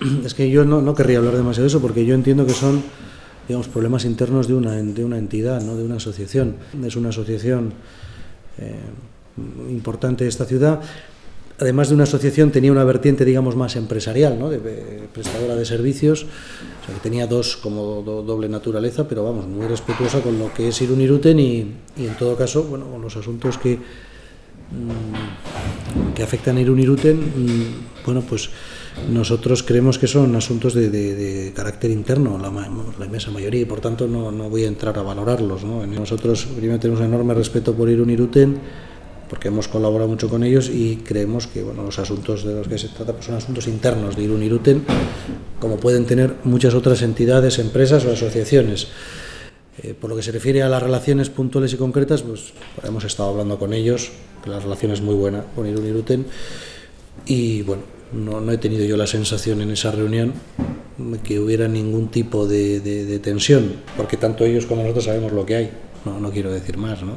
es que yo no, no querría hablar demasiado de eso porque yo entiendo que son digamos, problemas internos de una, de una entidad, ¿no? de una asociación. Es una asociación eh, importante de esta ciudad. Además de una asociación, tenía una vertiente, digamos, más empresarial, ¿no? de, prestadora de servicios, o sea, que tenía dos como do, doble naturaleza, pero vamos, muy respetuosa con lo que es Irún Iruten y, y en todo caso, bueno, los asuntos que, mmm, que afectan a Irún Iruten, mmm, bueno, pues nosotros creemos que son asuntos de, carácter interno, la, la, inmensa mayoría, y por tanto no, no, voy a entrar a valorarlos. ¿no? Nosotros primero tenemos enorme respeto por Irún Iruten, porque hemos colaborado mucho con ellos y creemos que bueno, los asuntos de los que se trata pues son asuntos internos de Irún Iruten, como pueden tener muchas otras entidades, empresas o asociaciones. Eh, por lo que se refiere a las relaciones puntuales y concretas, pues hemos estado hablando con ellos, que la relación es muy buena con Irún Iruten, y bueno, no, no, he tenido yo la sensación en esa reunión que hubiera ningún tipo de, de, tensión, porque tanto ellos como nosotros sabemos lo que hay. No, no quiero decir más, ¿no?